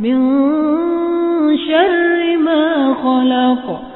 من شر ما خلق.